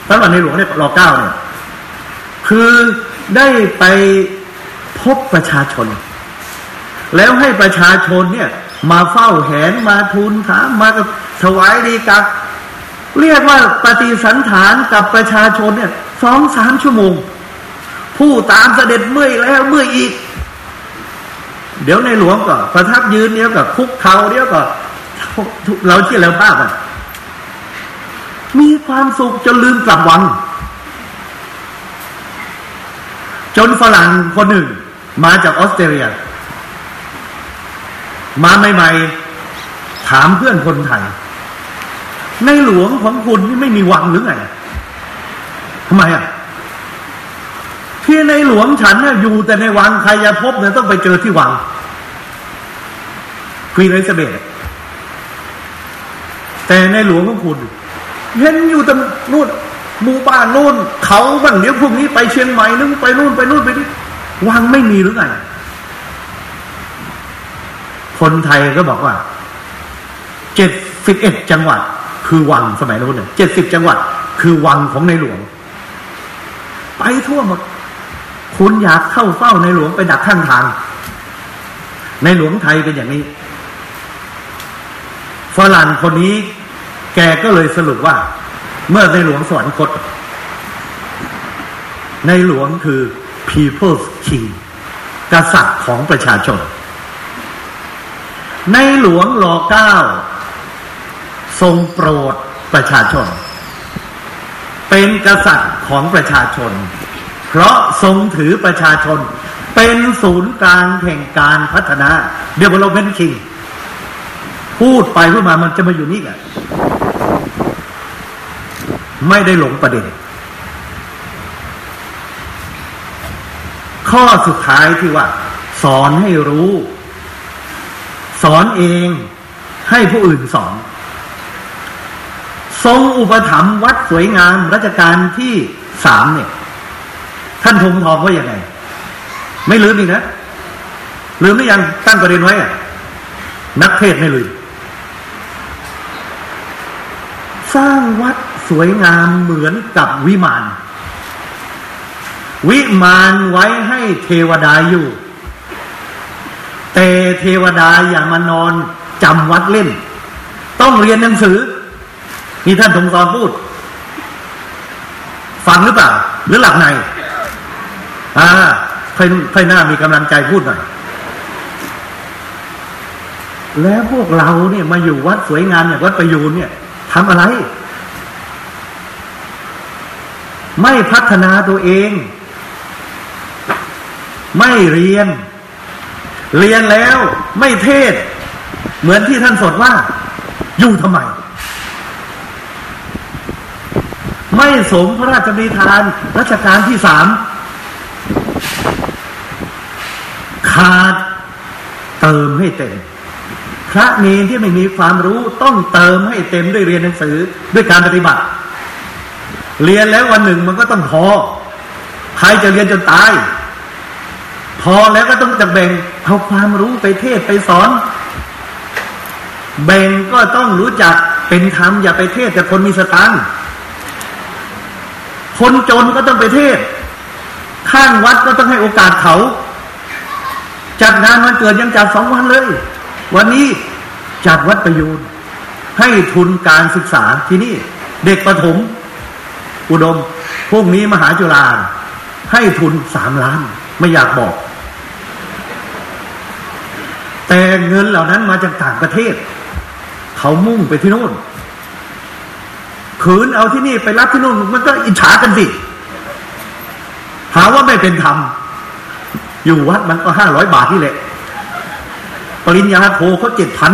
ตลอดในหลวงเนี่ยรอเก้าเนี่ย คือได้ไป บประชาชน แล้วให้ประชาชนเนี่ย มาเฝ้าแหนมาทูลถามมาถวายดีกับ เรียกว่าปฏิสันฐานกับประชาชนเนี่ยสองสามชั่วโมง ผู้ตามเสด็จเมื่อยแล้วเมื่อยอีก เดี๋ยวในหลวงก็ประทับยืนเดียวกับคุกเขาเดียวก็เราเชื่อแล้วภาพอะมีความสุขจนลืมกลับวัง จนฝรั่งคนหนึ่ง มาจากออสเตรเลีย มาใหม่ๆถามเพื่อนคนไทย ในหลวงของคุณนี่ไม่มีวังหรือไงทำไมอะที่ในหลวงฉันน่ะอยู่แต่ในวังใครจะพบเนี่ยต้องไปเจอที่วังควีนอลิซาเบธแต่ในหลวงของคุณเห็นอยู่แต่นู่นหมู่บ้านนู่นเขาบ้างเดี๋ยวพวกนี้ไปเชียงใหม่นึงไปนู่นไปนู่นไปนี่ วังไม่มีหรือไงคนไทยก็บอกว่าเจ็ดสิบเอ็ดจังหวัด คือวังสมัยนู้นเนี่ยเจ็ดสิบจังหวัด คือวังของในหลวง ไปทั่วหมดคุณอยากเข้าเฝ้าในหลวงไปดักข้างทาง ในหลวงไทยเป็นอย่างนี้ฝรั่งคนนี้ แกก็เลยสรุปว่า เมื่อในหลวงสวรรคต ในหลวงคือ people's king กษัตริย์ของประชาชน ในหลวงรอเก้าทรงโปรดประชาชน เป็นกษัตริย์ของประชาชน เพราะทรงถือประชาชน เป็นศูนย์กลางแห่งการพัฒนาเดี๋ยวเราเป็นคิงพูดไปพูดมามันจะมาอยู่นี่แหละไม่ได้หลงประเด็น ข้อสุดท้ายที่ว่า สอนให้รู้ สอนเองให้ผู้อื่นสอน ทรงอุปถัมภ์วัดสวยงามรัชกาลที่สามเนี่ย ท่านทงทองว่าอย่างไง ไม่ลืมอีกนะลืมไม่ยังตั้งประเด็นไว้อะนักเทศไม่ลืมสร้างวัดสวยงามเหมือนกับวิมาน วิมานไว้ให้เทวดาอยู่ แต่เทวดาอย่ามานอนจำวัดเล่น ต้องเรียนหนังสือนี่ท่านทงซอนพูด ฟังหรือเปล่า หรือหลับในอ่าค่อยค่อยหน้ามีกำลังใจพูดหน่อยแล้วพวกเราเนี่ยมาอยู่วัดสวยงามอย่างวัดประยูนเนี่ยทำอะไร ไม่พัฒนาตัวเอง ไม่เรียน เรียนแล้วไม่เทศ เหมือนที่ท่านสดว่า อยู่ทำไม ไม่สมพระราชบิทานรัชกาลที่สามขาดเติมให้เต็ม พระเนรที่ไม่มีความรู้ต้องเติมให้เต็มด้วยเรียนหนังสือด้วยการปฏิบัติ เรียนแล้ววันหนึ่งมันก็ต้องพอ ใครจะเรียนจนตาย พอแล้วก็ต้องจะแบ่งเอาความรู้ไปเทศไปสอน แบ่งก็ต้องรู้จักเป็นธรรมอย่าไปเทศแต่คนมีสตังค์คนจนก็ต้องไปเทศ ข้างวัดก็ต้องให้โอกาสเขา จัดงานวันเกิดยังจัดสองวันเลย วันนี้จัดวัดประยูนให้ทุนการศึกษาที่นี่ เด็กประถม อุดม พวกนี้มหาจุฬาให้ทุนสามล้าน ไม่อยากบอก แต่เงินเหล่านั้นมาจากต่างประเทศ เขามุ่งไปที่โน่นขืนเอาที่นี่ไปรับที่นู่นมันก็อิจฉากันสิหาว่าไม่เป็นธรรมอยู่วัดมันก็ห้าร้อยบาทนี่แหละ ปริญญาโทเขาเจ็ดพัน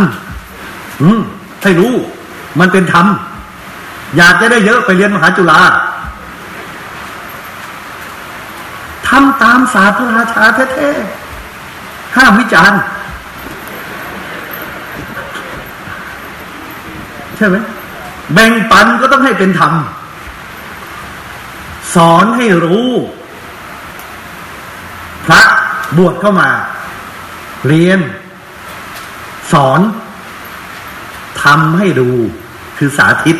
อืมให้รู้ มันเป็นธรรมอยากจะได้เยอะไปเรียนมหาจุฬาทำตามศาสตราชาแท้ๆห้ามวิจารณ์ ช่ไหมแบ่งปันก็ต้องให้เป็นธรรม สอนให้รู้ พระบวชเข้ามา เรียน สอนทำให้ดูคือสาธิต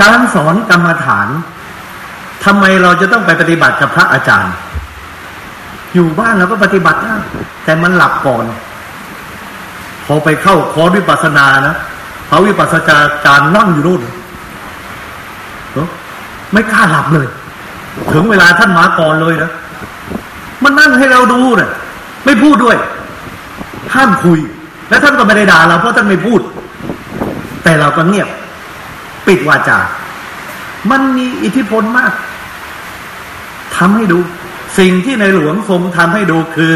การสอนกรรมฐานทำไมเราจะต้องไปปฏิบัติกับพระอาจารย์ อยู่บ้านเราก็ปฏิบัตินะแต่มันหลับก่อน พอไปเข้าคอร์สวิปัสสนานะ พระวิปัสสนาจารย์นั่งอยู่นู่นไม่กล้าหลับเลย ถึงเวลาท่านมาก่อนเลยนะมันนั่งให้เราดูเนะ่ยไม่พูดด้วยห้ามคุย และท่านก็ไม่ได้ด่าเราเพราะท่านไม่พูด แต่เราก็เงียบ ปิดวาจา มันมีอิทธิพลมากทำให้ดู สิ่งที่ในหลวงทรงทำให้ดูคือ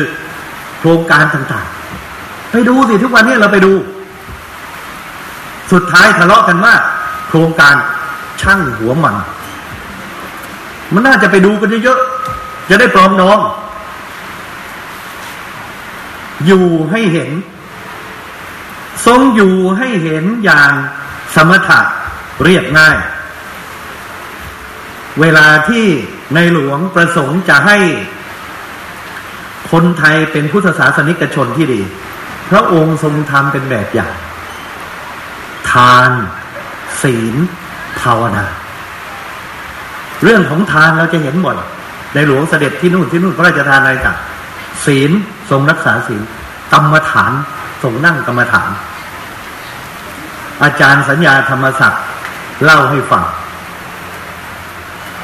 โครงการต่างๆ ไปดูสิทุกวันนี้เราไปดู สุดท้ายทะเลาะกันมาก โครงการช่างหัวมัน มันน่าจะไปดูกันเยอะๆ จะได้ปลอมน้อง อยู่ให้เห็น ทรงอยู่ให้เห็นอย่างสมถะเรียบง่าย เวลาที่ในหลวงประสงค์จะให้ คนไทยเป็นพุทธศาสนิกชนที่ดี พระองค์ทรงทำเป็นแบบอย่าง ทาน ศีล ภาวนา เรื่องของทานเราจะเห็นบ่อยในหลวงเสด็จที่นู่นที่นู่นพระราชทานอะไรต่างศีลทรงรักษาศีลกรรมฐานทรงนั่งกรรมฐาน อาจารย์สัญญาธรรมศักดิ์เล่าให้ฟัง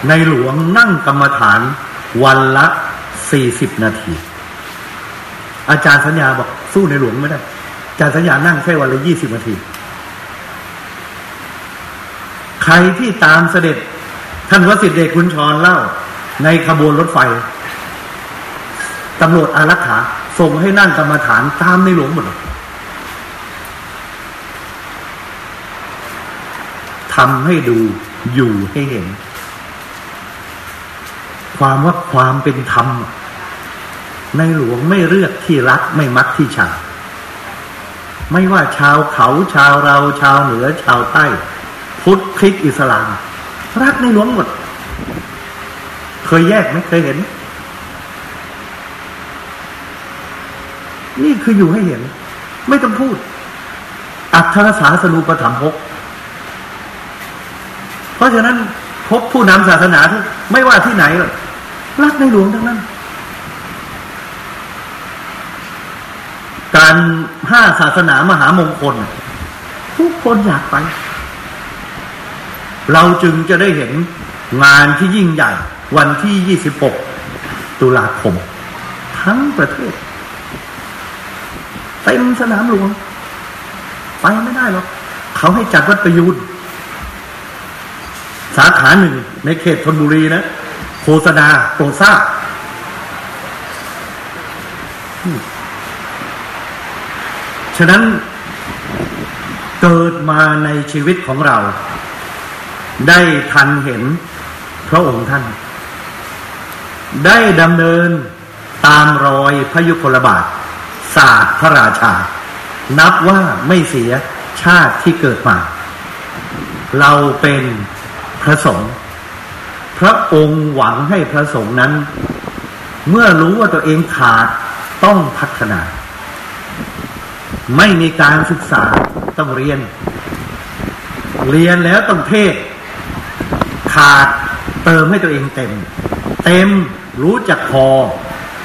ในหลวงนั่งกรรมฐานวันละสี่สิบนาที อาจารย์สัญญาบอกสู้ในหลวงไม่ได้อาจารย์สัญญานั่งแค่วันละยี่สิบนาที ใครที่ตามเสด็จ ท่านวสิทธิเดชคุณชรเล่า ในขบวนรถไฟตำรวจอารักขาส่งให้นั่งกรรมฐานตามในหลวงหมดทำให้ดูอยู่ให้เห็น ความว่าความเป็นธรรม ในหลวงไม่เลือกที่รักไม่มักที่ชังไม่ว่าชาวเขาชาวเราชาวเหนือชาวใต้ พุทธคริสต์อิสลาม รักในหลวงหมด เคยแยกไหมเคยเห็น นี่คืออยู่ให้เห็น ไม่ต้องพูด อัตถรสาสนูปถัมภกเพราะฉะนั้นพบผู้นำศาสนาที่ไม่ว่าที่ไหนรักในหลวงทั้งนั้น การห้าศาสนามหามงคล ทุกคนอยากไป เราจึงจะได้เห็นงานที่ยิ่งใหญ่ วันที่ 26 ตุลาคม ทั้งประเทศเต็มสนามหลวง ไปไม่ได้หรอกเขาให้จัดวัดประยูนสาขาหนึ่งในเขตธนบุรีนะโฆษณาโปรดทราฉะนั้นเกิดมาในชีวิตของเรา ได้ทันเห็นพระองค์ท่าน ได้ดำเนินตามรอยพระยุคลบาทศาสตร์พระราชา นับว่าไม่เสียชาติที่เกิดมา เราเป็นพระสงฆ์พระองค์หวังให้พระสงฆ์นั้น เมื่อรู้ว่าตัวเองขาดต้องพัฒนา ไม่มีการศึกษาต้องเรียน เรียนแล้วต้องเทศ ขาด เติมให้ตัวเองเต็ม เต็มรู้จักพอ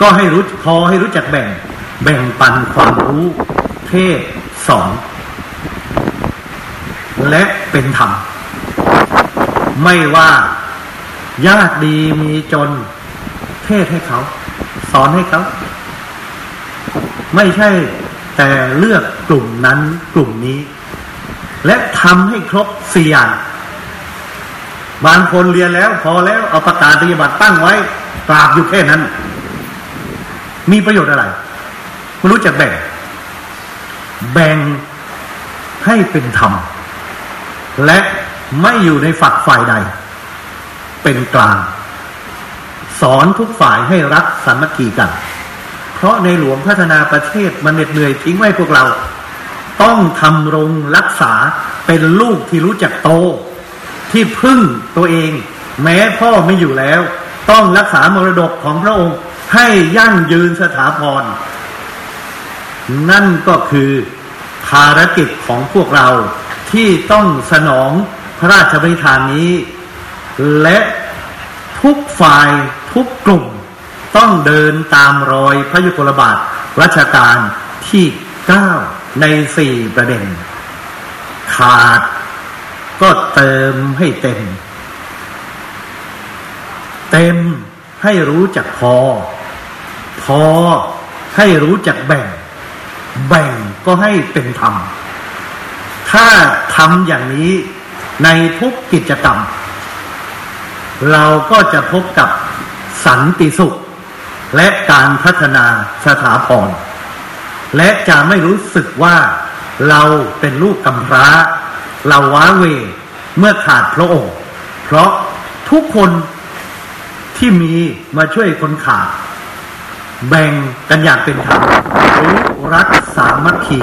ก็ให้รู้พอให้รู้จักแบ่ง แบ่งปันความรู้ เทศสอนและเป็นธรรม ไม่ว่ายากดีมีจน เทศให้เขา สอนให้เขา ไม่ใช่แต่เลือกกลุ่มนั้นกลุ่มนี้ และทำให้ครบสี่อย่าง บางคนเรียนแล้ว พอแล้วเอาประกาศปฏิบัติตั้งไว้กราบอยู่แค่นั้น มีประโยชน์อะไรไม่รู้จักแบ่ง แบ่งให้เป็นธรรม และไม่อยู่ในฝักฝ่ายใด เป็นกลาง สอนทุกฝ่ายให้รักสามัคคีกัน เพราะในหลวงพัฒนาประเทศมันเหน็ดเหนื่อยทิ้งไว้พวกเรา ต้องทำรงรักษาเป็นลูกที่รู้จักโต ที่พึ่งตัวเอง แม้พ่อไม่อยู่แล้ว ต้องรักษามรดกของพระองค์ให้ยั่งยืนสถาพร นั่นก็คือภารกิจของพวกเราที่ต้องสนองพระราชบริธานนี้ และทุกฝ่ายทุกกลุ่ม ต้องเดินตามรอยพระยุคลบาทรัชการที่เก้าในสี่ประเด็น ขาด ก็เติมให้เต็ม เต็มให้รู้จักพอ พอให้รู้จักแบ่ง แบ่งก็ให้เป็นธรรม ถ้าทำอย่างนี้ในทุกกิจกรรม เราก็จะพบกับสันติสุข และการพัฒนาสถาพรและจะไม่รู้สึกว่าเราเป็นลูกกำพร้า เราว้าเวเมื่อขาดพระองค์ เพราะทุกคนที่มีมาช่วยคนขาด แบ่งกันอย่างเป็นธรรมรู้รักสามัคคี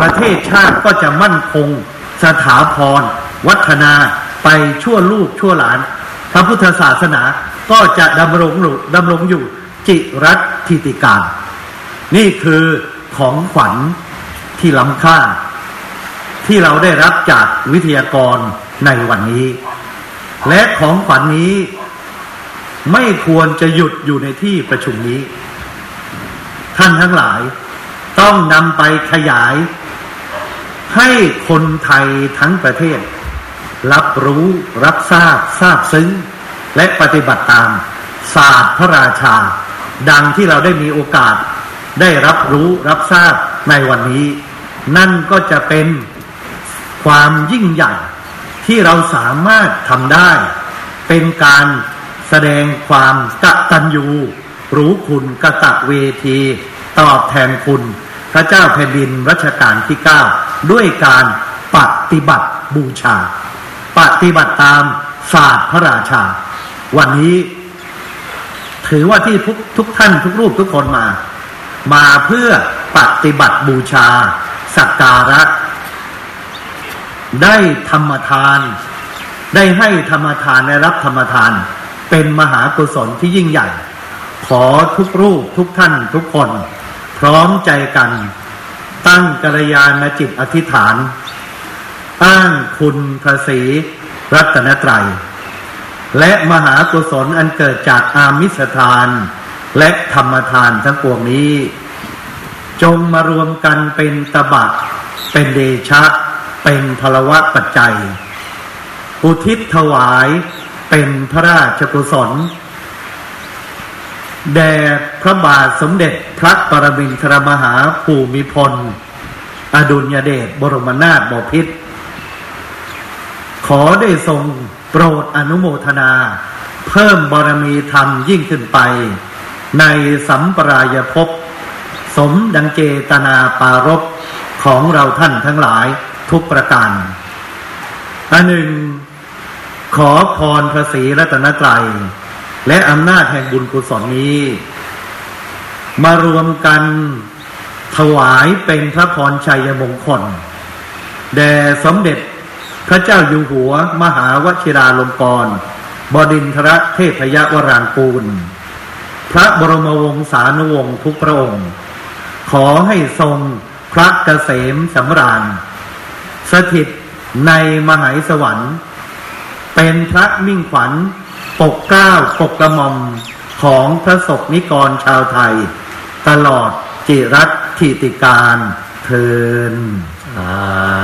ประเทศชาติก็จะมั่นคง สถาพร วัฒนาไปชั่วลูกชั่วหลาน พระพุทธศาสนาก็จะดำรงดำรงอยู่จิรัตทิติการ นี่คือของขวัญที่ล้ำค่า ที่เราได้รับจากวิทยากรในวันนี้ และของขวัญนนี้ไม่ควรจะหยุดอยู่ในที่ประชุมนี้ ท่านทั้งหลายต้องนำไปขยาย ให้คนไทยทั้งประเทศ รับรู้รับทราบทราบซึ้ง และปฏิบัติตาม ศาสตร์พระราชา ดังที่เราได้มีโอกาส ได้รับรู้รับทราบในวันนี้ นั่นก็จะเป็น ความยิ่งใหญ่ที่เราสามารถทำได้ เป็นการแสดงความกตัญญู รู้คุณกะตะเวที ตอบแทนคุณ พระเจ้าแผ่นดินรัชกาลที่เก้าด้วยการปฏิบัติบูชา ปฏิบัติตามศาสตร์พระราชา วันนี้ ถือว่าที่ทุกทุกท่านทุกรูปทุกคนมา มาเพื่อปฏิบัติบูชาสักการะ ได้ธรรมทาน ได้ให้ธรรมทานได้รับธรรมทาน เป็นมหากุศลที่ยิ่งใหญ่ ขอทุกรูปทุกท่านทุกคน พร้อมใจกัน ตั้งกัลยาณจิตอธิษฐานอ้างคุณพระศรีรัตนตรัย และมหากุศลอันเกิดจากอามิสทาน และธรรมทานทั้งปวงนี้ จงมารวมกันเป็นตบะเป็นเดชะ เป็นพลวะปัจจัย อุทิศถวายเป็นพระราชกุศล แด่พระบาทสมเด็จพระปรมินทรมหาภูมิพล อดุลยเดชบรมนาถบพิตรขอได้ทรงโปรดอนุโมทนา เพิ่มบารมีธรรมยิ่งขึ้นไป ในสัมปรายภพสมดังเจตนาปารบของเราท่านทั้งหลาย ทุกประการอันหนึ่ง ขอพรพระศรีรัตนตรัยและอำนาจแห่งบุญกุศลนี้ มารวมกันถวายเป็นพระพรชัยมงคล แด่สมเด็จพระเจ้าอยู่หัว มหาวชิราลงกรณบดินทรเทพยวรางกูล พระบรมวงศานุวงศ์ทุกพระองค์ ขอให้ทรงพระเกษมสำราญ สถิตในมหายสวรรค์ เป็นพระมิ่งขวัญปกเกล้าปกกระหม่อมของพระศกนิกรชาวไทย ตลอดจิรัตถิติการเทินอ่า